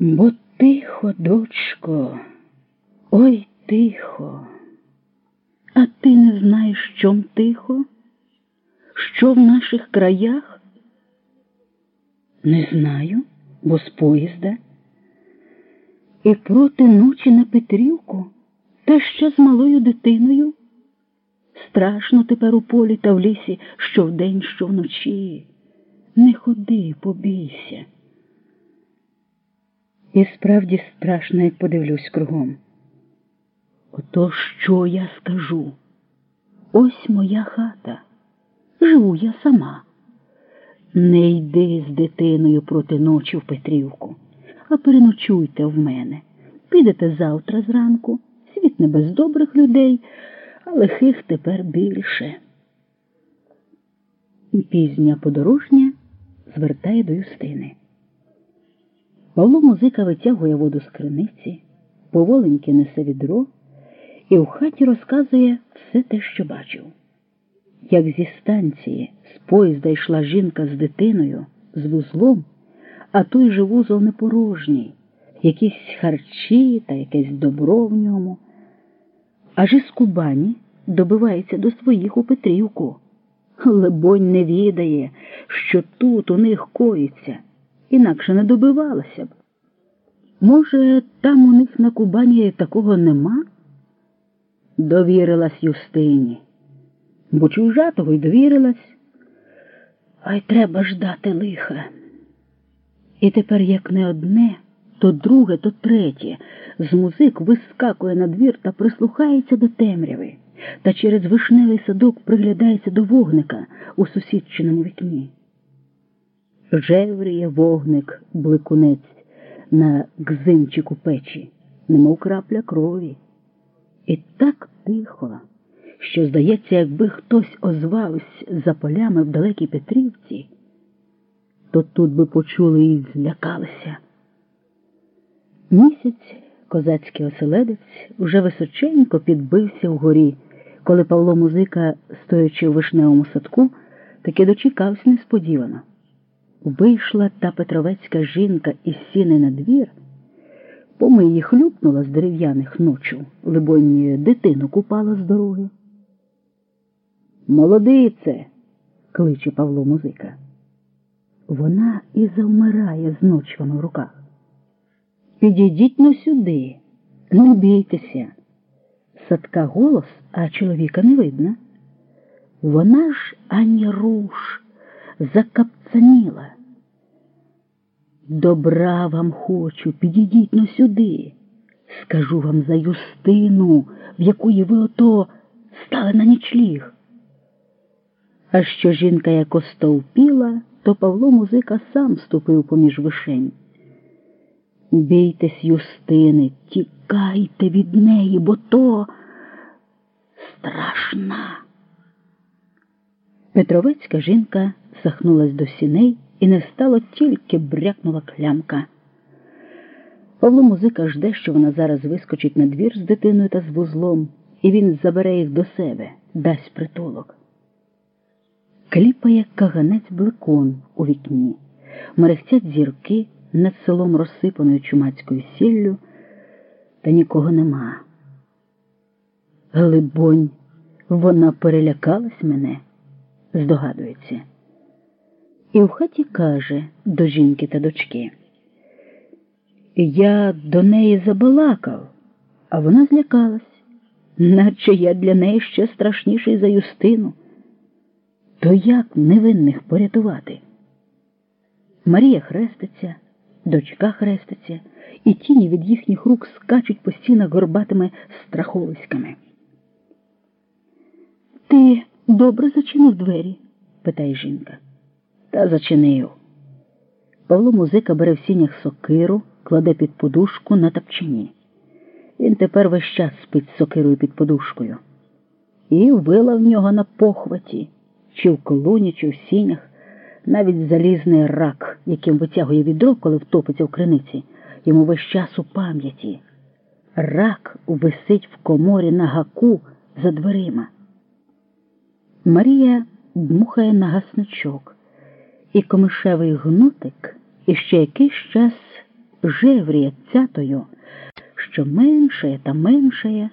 Бо тихо, дочко, ой тихо, а ти не знаєш, чом тихо? Що в наших краях? Не знаю, бо з поїзда. І проти ночі на Петрівку, та ще з малою дитиною. Страшно тепер у полі та в лісі, що вдень, що вночі. Не ходи, побійся. І справді страшно, як подивлюсь кругом. Ото що я скажу? Ось моя хата. Живу я сама. Не йди з дитиною проти ночі в Петрівку, а переночуйте в мене. Підете завтра зранку. Світ не без добрих людей, а лихих тепер більше. І пізня подорожня звертає до Юстини. Павло музика витягує воду з криниці, поволеньки несе відро і в хаті розказує все те, що бачив. Як зі станції з поїзда йшла жінка з дитиною, з вузлом, а той же вузол не порожній, якісь харчі та якесь добро в ньому. Аж із Кубані добивається до своїх у Петрівку. Лебонь не відає, що тут у них коїться, інакше не добивалася б. Може, там у них на Кубані такого нема? Довірилась Юстині, бо чужа того й довірилась, а й треба ждати лиха. І тепер як не одне, то друге, то третє з музик вискакує на двір та прислухається до темряви, та через вишневий садок приглядається до вогника у сусідчиному вікні. Жевріє вогник, бликунець на гзимчику печі, немов крапля крові. І так тихо, що, здається, якби хтось озвався за полями в далекій Петрівці, то тут би почули і злякалися. Місяць козацький оселедець уже височенько підбився вгорі, коли Павло Музика, стоячи у вишневому садку, таки дочекався несподівано. Вийшла та петровецька жінка із сіни на двір, помиї хлюпнула з дерев'яних ночу, либонь, дитину купала з дороги. Молодице, кличе Павло Музика. Вона і завмирає з ночвами в руках. Підійдіть но сюди, не бійтеся. Садка голос, а чоловіка не видно. Вона ж ані руш закапцаніла. Добра вам хочу, підійдіть но сюди. Скажу вам за Юстину, в якої ви ото стали на нічліг. А що жінка як остовпіла, то Павло музика сам ступив поміж вишень. Бійтесь, Юстини, тікайте від неї, бо то страшна. Петровецька жінка сахнулась до сіней і не стало тільки брякнула клямка. Павло музика жде, що вона зараз вискочить на двір з дитиною та з вузлом, і він забере їх до себе, дасть притулок. Кліпає каганець блекон у вікні, мерехтять зірки над селом розсипаною чумацькою сіллю, та нікого нема. Глибонь, вона перелякалась мене, здогадується. І в хаті каже до жінки та дочки. Я до неї забалакав, а вона злякалась, наче я для неї ще страшніший за Юстину. То як невинних порятувати? Марія хреститься, дочка хреститься, і тіні від їхніх рук скачуть по стінах горбатими страховиськами. Ти добре зачинив двері? питає жінка. Та зачинив. Павло музика бере в сінях сокиру, кладе під подушку на тапчині. Він тепер весь час спить з сокирою під подушкою. І вила в нього на похваті, чи в колоні, чи в сінях, навіть залізний рак, яким витягує відро, коли втопиться в криниці, йому весь час у пам'яті. Рак висить в коморі на гаку за дверима. Марія дмухає на гасничок, і комишевий гнутик іще якийсь час жевріє цятою, що меншає та меншає.